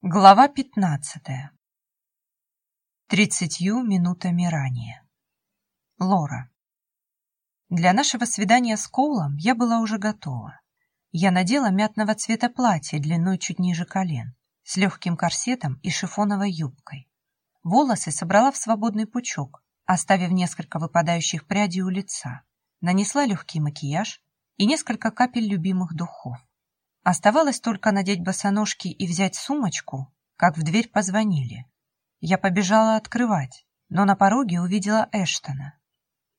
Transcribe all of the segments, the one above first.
Глава пятнадцатая. Тридцатью минутами ранее. Лора. Для нашего свидания с Коулом я была уже готова. Я надела мятного цвета платье длиной чуть ниже колен, с легким корсетом и шифоновой юбкой. Волосы собрала в свободный пучок, оставив несколько выпадающих прядей у лица. Нанесла легкий макияж и несколько капель любимых духов. Оставалось только надеть босоножки и взять сумочку, как в дверь позвонили. Я побежала открывать, но на пороге увидела Эштона.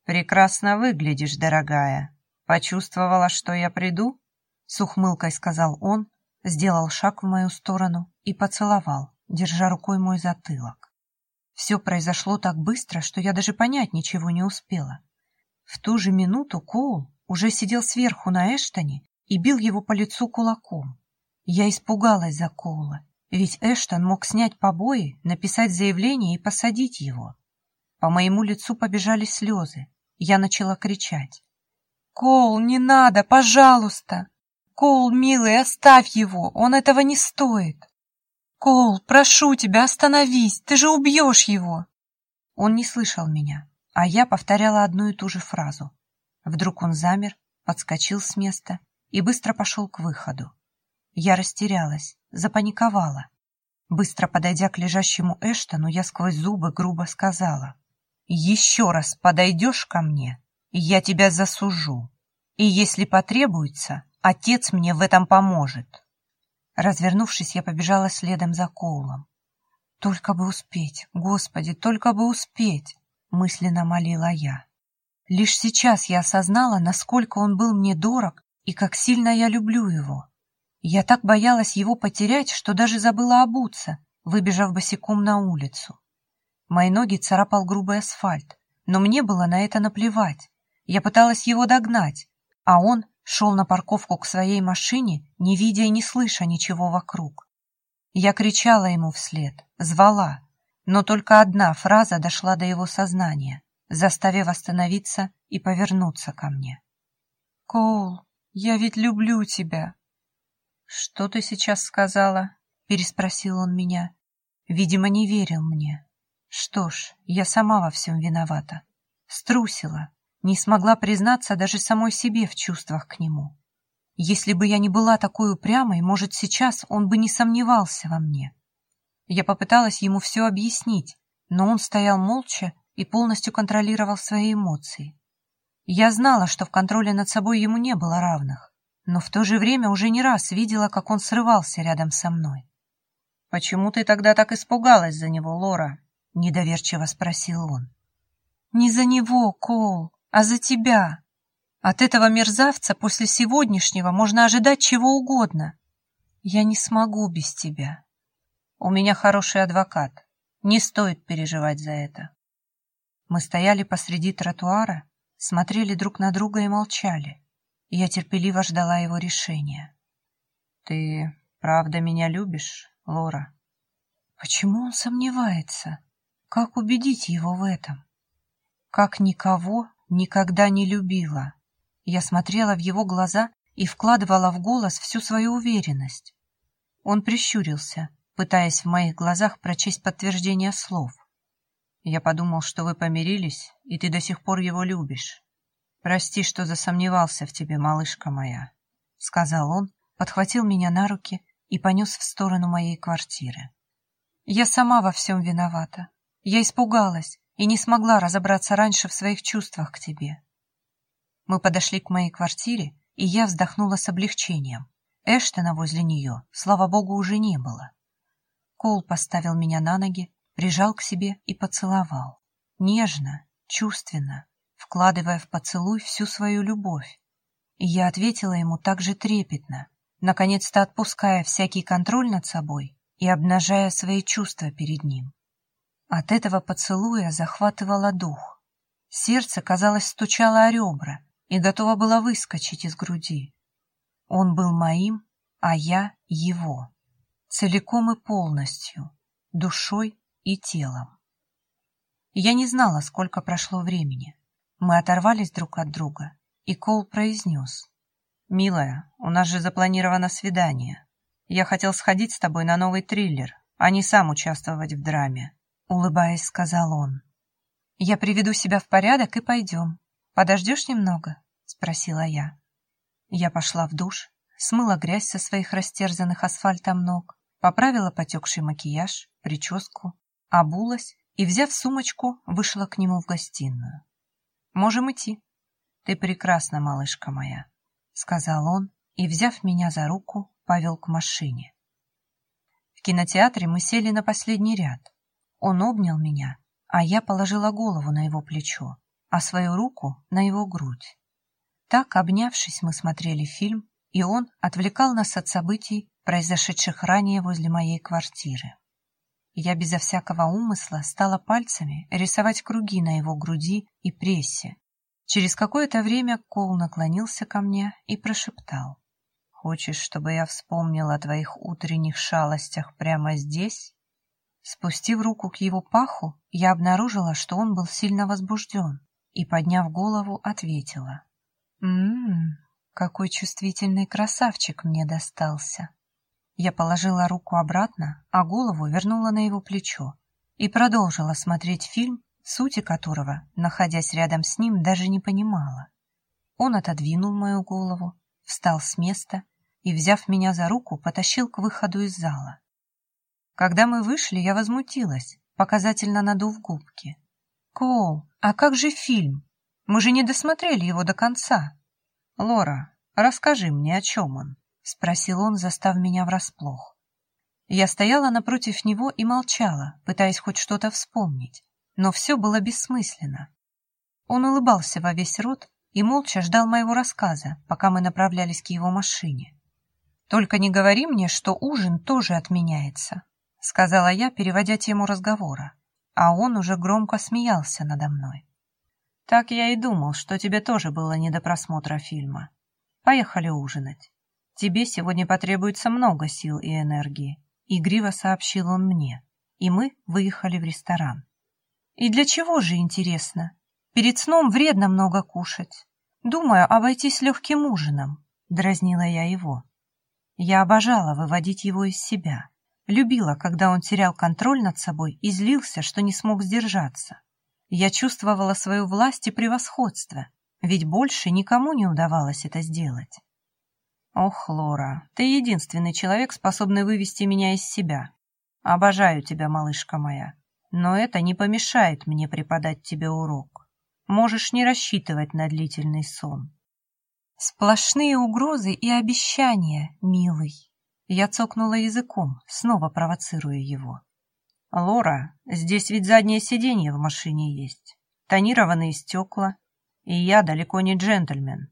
«Прекрасно выглядишь, дорогая. Почувствовала, что я приду?» С ухмылкой сказал он, сделал шаг в мою сторону и поцеловал, держа рукой мой затылок. Все произошло так быстро, что я даже понять ничего не успела. В ту же минуту Коул уже сидел сверху на Эштоне и бил его по лицу кулаком. Я испугалась за Коула, ведь Эштон мог снять побои, написать заявление и посадить его. По моему лицу побежали слезы. Я начала кричать. «Коул, не надо, пожалуйста! Коул, милый, оставь его, он этого не стоит! Коул, прошу тебя, остановись, ты же убьешь его!» Он не слышал меня, а я повторяла одну и ту же фразу. Вдруг он замер, подскочил с места и быстро пошел к выходу. Я растерялась, запаниковала. Быстро подойдя к лежащему Эштону, я сквозь зубы грубо сказала. «Еще раз подойдешь ко мне, я тебя засужу. И если потребуется, отец мне в этом поможет». Развернувшись, я побежала следом за Коулом. «Только бы успеть, Господи, только бы успеть!» мысленно молила я. Лишь сейчас я осознала, насколько он был мне дорог и как сильно я люблю его. Я так боялась его потерять, что даже забыла обуться, выбежав босиком на улицу. Мои ноги царапал грубый асфальт, но мне было на это наплевать. Я пыталась его догнать, а он шел на парковку к своей машине, не видя и не слыша ничего вокруг. Я кричала ему вслед, звала, но только одна фраза дошла до его сознания, заставив остановиться и повернуться ко мне. «Коул, я ведь люблю тебя. Что ты сейчас сказала? Переспросил он меня. Видимо, не верил мне. Что ж, я сама во всем виновата. Струсила, не смогла признаться даже самой себе в чувствах к нему. Если бы я не была такой упрямой, может, сейчас он бы не сомневался во мне. Я попыталась ему все объяснить, но он стоял молча и полностью контролировал свои эмоции. Я знала, что в контроле над собой ему не было равных, но в то же время уже не раз видела, как он срывался рядом со мной. «Почему ты тогда так испугалась за него, Лора?» — недоверчиво спросил он. «Не за него, Коул, а за тебя. От этого мерзавца после сегодняшнего можно ожидать чего угодно. Я не смогу без тебя. У меня хороший адвокат. Не стоит переживать за это». Мы стояли посреди тротуара, смотрели друг на друга и молчали. Я терпеливо ждала его решения. «Ты правда меня любишь, Лора?» Почему он сомневается? Как убедить его в этом? Как никого никогда не любила. Я смотрела в его глаза и вкладывала в голос всю свою уверенность. Он прищурился, пытаясь в моих глазах прочесть подтверждение слов. Я подумал, что вы помирились, и ты до сих пор его любишь. Прости, что засомневался в тебе, малышка моя, — сказал он, подхватил меня на руки и понес в сторону моей квартиры. Я сама во всем виновата. Я испугалась и не смогла разобраться раньше в своих чувствах к тебе. Мы подошли к моей квартире, и я вздохнула с облегчением. Эштона возле нее, слава богу, уже не было. Кол поставил меня на ноги, прижал к себе и поцеловал. Нежно, чувственно, вкладывая в поцелуй всю свою любовь. И я ответила ему так же трепетно, наконец-то отпуская всякий контроль над собой и обнажая свои чувства перед ним. От этого поцелуя захватывало дух. Сердце, казалось, стучало о ребра и готово было выскочить из груди. Он был моим, а я его, целиком и полностью, душой и телом. Я не знала, сколько прошло времени. Мы оторвались друг от друга, и Кол произнес. «Милая, у нас же запланировано свидание. Я хотел сходить с тобой на новый триллер, а не сам участвовать в драме», — улыбаясь, сказал он. «Я приведу себя в порядок и пойдем. Подождешь немного?» — спросила я. Я пошла в душ, смыла грязь со своих растерзанных асфальтом ног, поправила потекший макияж, прическу, обулась и, взяв сумочку, вышла к нему в гостиную. «Можем идти. Ты прекрасна, малышка моя», — сказал он и, взяв меня за руку, повел к машине. В кинотеатре мы сели на последний ряд. Он обнял меня, а я положила голову на его плечо, а свою руку на его грудь. Так, обнявшись, мы смотрели фильм, и он отвлекал нас от событий, произошедших ранее возле моей квартиры. Я безо всякого умысла стала пальцами рисовать круги на его груди и прессе. Через какое-то время Кол наклонился ко мне и прошептал. «Хочешь, чтобы я вспомнила о твоих утренних шалостях прямо здесь?» Спустив руку к его паху, я обнаружила, что он был сильно возбужден, и, подняв голову, ответила. «Ммм, какой чувствительный красавчик мне достался!» Я положила руку обратно, а голову вернула на его плечо и продолжила смотреть фильм, сути которого, находясь рядом с ним, даже не понимала. Он отодвинул мою голову, встал с места и, взяв меня за руку, потащил к выходу из зала. Когда мы вышли, я возмутилась, показательно надув губки. «Коул, а как же фильм? Мы же не досмотрели его до конца!» «Лора, расскажи мне, о чем он?» — спросил он, застав меня врасплох. Я стояла напротив него и молчала, пытаясь хоть что-то вспомнить, но все было бессмысленно. Он улыбался во весь рот и молча ждал моего рассказа, пока мы направлялись к его машине. «Только не говори мне, что ужин тоже отменяется», — сказала я, переводя тему разговора, а он уже громко смеялся надо мной. «Так я и думал, что тебе тоже было не до просмотра фильма. Поехали ужинать. Тебе сегодня потребуется много сил и энергии», — игриво сообщил он мне, и мы выехали в ресторан. «И для чего же, интересно? Перед сном вредно много кушать. Думаю, обойтись легким ужином», — дразнила я его. Я обожала выводить его из себя Любила, когда он терял контроль над собой и злился, что не смог сдержаться. Я чувствовала свою власть и превосходство, ведь больше никому не удавалось это сделать. Ох, Лора, ты единственный человек, способный вывести меня из себя. Обожаю тебя, малышка моя, но это не помешает мне преподать тебе урок. Можешь не рассчитывать на длительный сон. Сплошные угрозы и обещания, милый. Я цокнула языком, снова провоцируя его. «Лора, здесь ведь заднее сиденье в машине есть, тонированные стекла, и я далеко не джентльмен.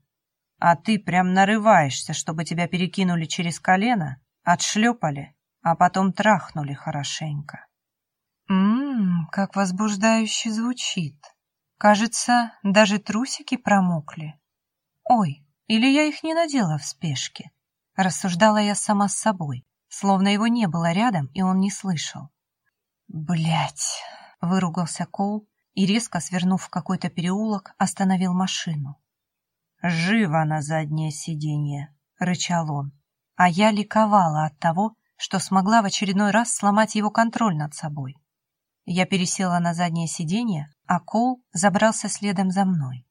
А ты прям нарываешься, чтобы тебя перекинули через колено, отшлепали, а потом трахнули хорошенько». «Ммм, как возбуждающе звучит. Кажется, даже трусики промокли. Ой, или я их не надела в спешке?» Рассуждала я сама с собой, словно его не было рядом, и он не слышал. Блять! выругался Коул и, резко свернув в какой-то переулок, остановил машину. «Живо на заднее сиденье!» — рычал он. А я ликовала от того, что смогла в очередной раз сломать его контроль над собой. Я пересела на заднее сиденье, а Коул забрался следом за мной.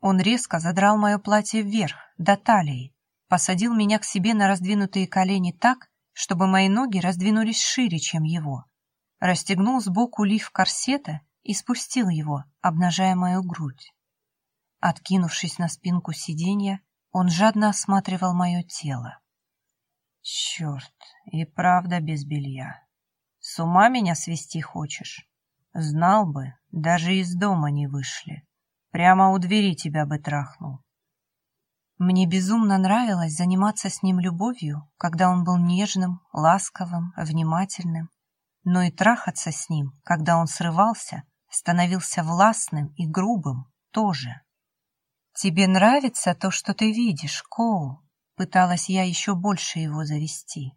Он резко задрал мое платье вверх, до талии, посадил меня к себе на раздвинутые колени так, чтобы мои ноги раздвинулись шире, чем его, расстегнул сбоку лиф корсета и спустил его, обнажая мою грудь. Откинувшись на спинку сиденья, он жадно осматривал мое тело. Черт, и правда без белья. С ума меня свести хочешь? Знал бы, даже из дома не вышли. Прямо у двери тебя бы трахнул. Мне безумно нравилось заниматься с ним любовью, когда он был нежным, ласковым, внимательным, но и трахаться с ним, когда он срывался, становился властным и грубым тоже. «Тебе нравится то, что ты видишь, Коул?» Пыталась я еще больше его завести.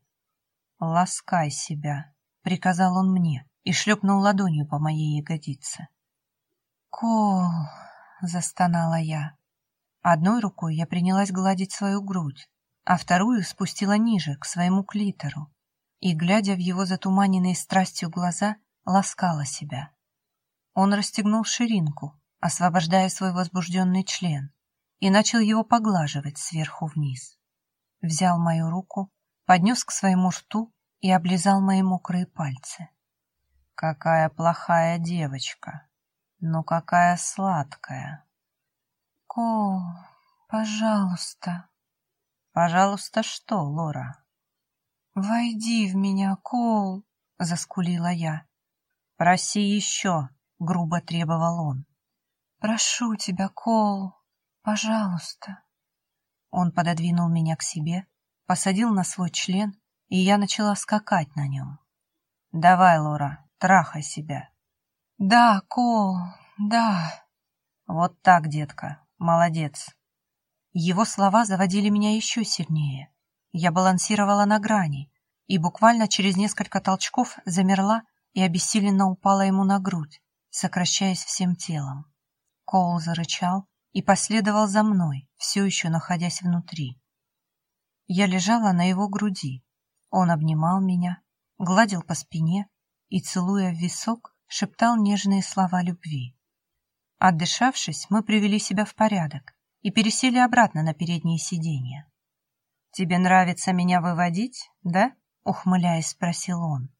«Ласкай себя», — приказал он мне и шлепнул ладонью по моей ягодице. «Коул», — застонала я, Одной рукой я принялась гладить свою грудь, а вторую спустила ниже, к своему клитору, и, глядя в его затуманенные страстью глаза, ласкала себя. Он расстегнул ширинку, освобождая свой возбужденный член, и начал его поглаживать сверху вниз. Взял мою руку, поднес к своему рту и облизал мои мокрые пальцы. Какая плохая девочка, но какая сладкая. Кол, пожалуйста. Пожалуйста, что, Лора? Войди в меня, Кол, заскулила я. Проси еще, грубо требовал он. Прошу тебя, Кол, пожалуйста. Он пододвинул меня к себе, посадил на свой член, и я начала скакать на нем. «Давай, Лора, трахай себя». «Да, Кол, да». «Вот так, детка, молодец». Его слова заводили меня еще сильнее. Я балансировала на грани и буквально через несколько толчков замерла и обессиленно упала ему на грудь, сокращаясь всем телом. Коул зарычал и последовал за мной, все еще находясь внутри. Я лежала на его груди. Он обнимал меня, гладил по спине и, целуя в висок, шептал нежные слова любви. Отдышавшись, мы привели себя в порядок и пересели обратно на переднее сиденье. «Тебе нравится меня выводить, да?» — ухмыляясь, спросил он.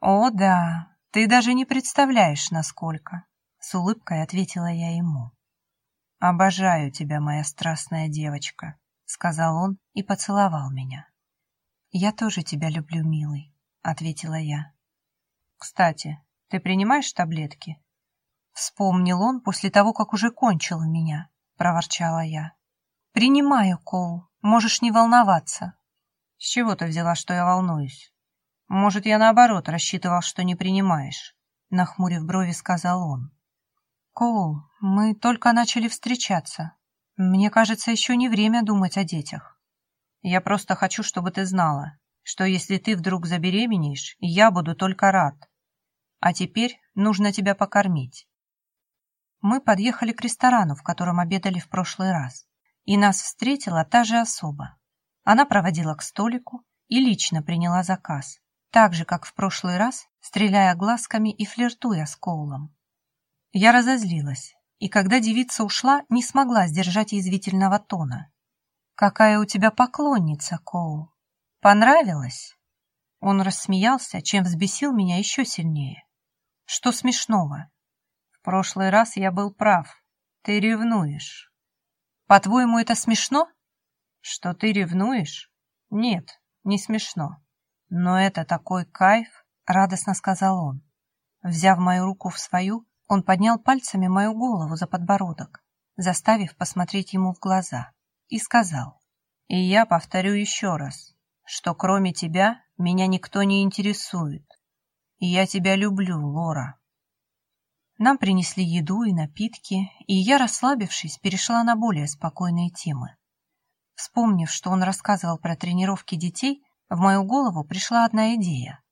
«О, да, ты даже не представляешь, насколько!» С улыбкой ответила я ему. «Обожаю тебя, моя страстная девочка», — сказал он и поцеловал меня. «Я тоже тебя люблю, милый», — ответила я. «Кстати, ты принимаешь таблетки?» Вспомнил он после того, как уже кончил у меня, проворчала я. «Принимаю, Коул, можешь не волноваться». «С чего ты взяла, что я волнуюсь?» «Может, я наоборот рассчитывал, что не принимаешь», — нахмурив брови, сказал он. Коул, мы только начали встречаться. Мне кажется, еще не время думать о детях. Я просто хочу, чтобы ты знала, что если ты вдруг забеременеешь, я буду только рад. А теперь нужно тебя покормить. Мы подъехали к ресторану, в котором обедали в прошлый раз, и нас встретила та же особа. Она проводила к столику и лично приняла заказ, так же, как в прошлый раз, стреляя глазками и флиртуя с Коулом. Я разозлилась, и когда девица ушла, не смогла сдержать язвительного тона. «Какая у тебя поклонница, Коул! Понравилось?» Он рассмеялся, чем взбесил меня еще сильнее. «Что смешного?» «В прошлый раз я был прав. Ты ревнуешь». «По-твоему, это смешно?» «Что ты ревнуешь?» «Нет, не смешно. Но это такой кайф», — радостно сказал он. Взяв мою руку в свою, он поднял пальцами мою голову за подбородок, заставив посмотреть ему в глаза, и сказал, «И я повторю еще раз, что кроме тебя меня никто не интересует. И я тебя люблю, Лора». Нам принесли еду и напитки, и я, расслабившись, перешла на более спокойные темы. Вспомнив, что он рассказывал про тренировки детей, в мою голову пришла одна идея.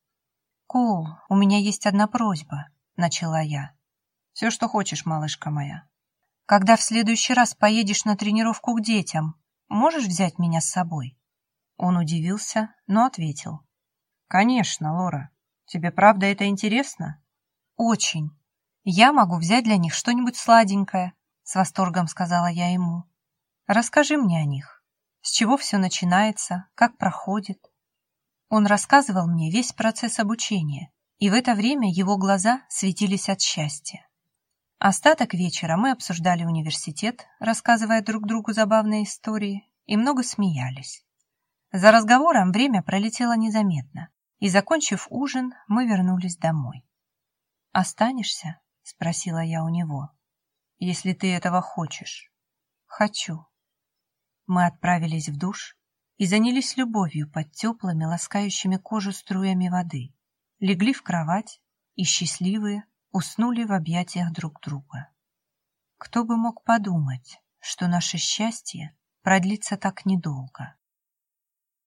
«Кол, у меня есть одна просьба», — начала я. Все, что хочешь, малышка моя. Когда в следующий раз поедешь на тренировку к детям, можешь взять меня с собой?» Он удивился, но ответил. «Конечно, Лора. Тебе правда это интересно?» «Очень. Я могу взять для них что-нибудь сладенькое», с восторгом сказала я ему. «Расскажи мне о них. С чего все начинается, как проходит?» Он рассказывал мне весь процесс обучения, и в это время его глаза светились от счастья. Остаток вечера мы обсуждали университет, рассказывая друг другу забавные истории, и много смеялись. За разговором время пролетело незаметно, и, закончив ужин, мы вернулись домой. «Останешься?» — спросила я у него. «Если ты этого хочешь». «Хочу». Мы отправились в душ и занялись любовью под теплыми, ласкающими кожу струями воды, легли в кровать и, счастливые, уснули в объятиях друг друга. Кто бы мог подумать, что наше счастье продлится так недолго.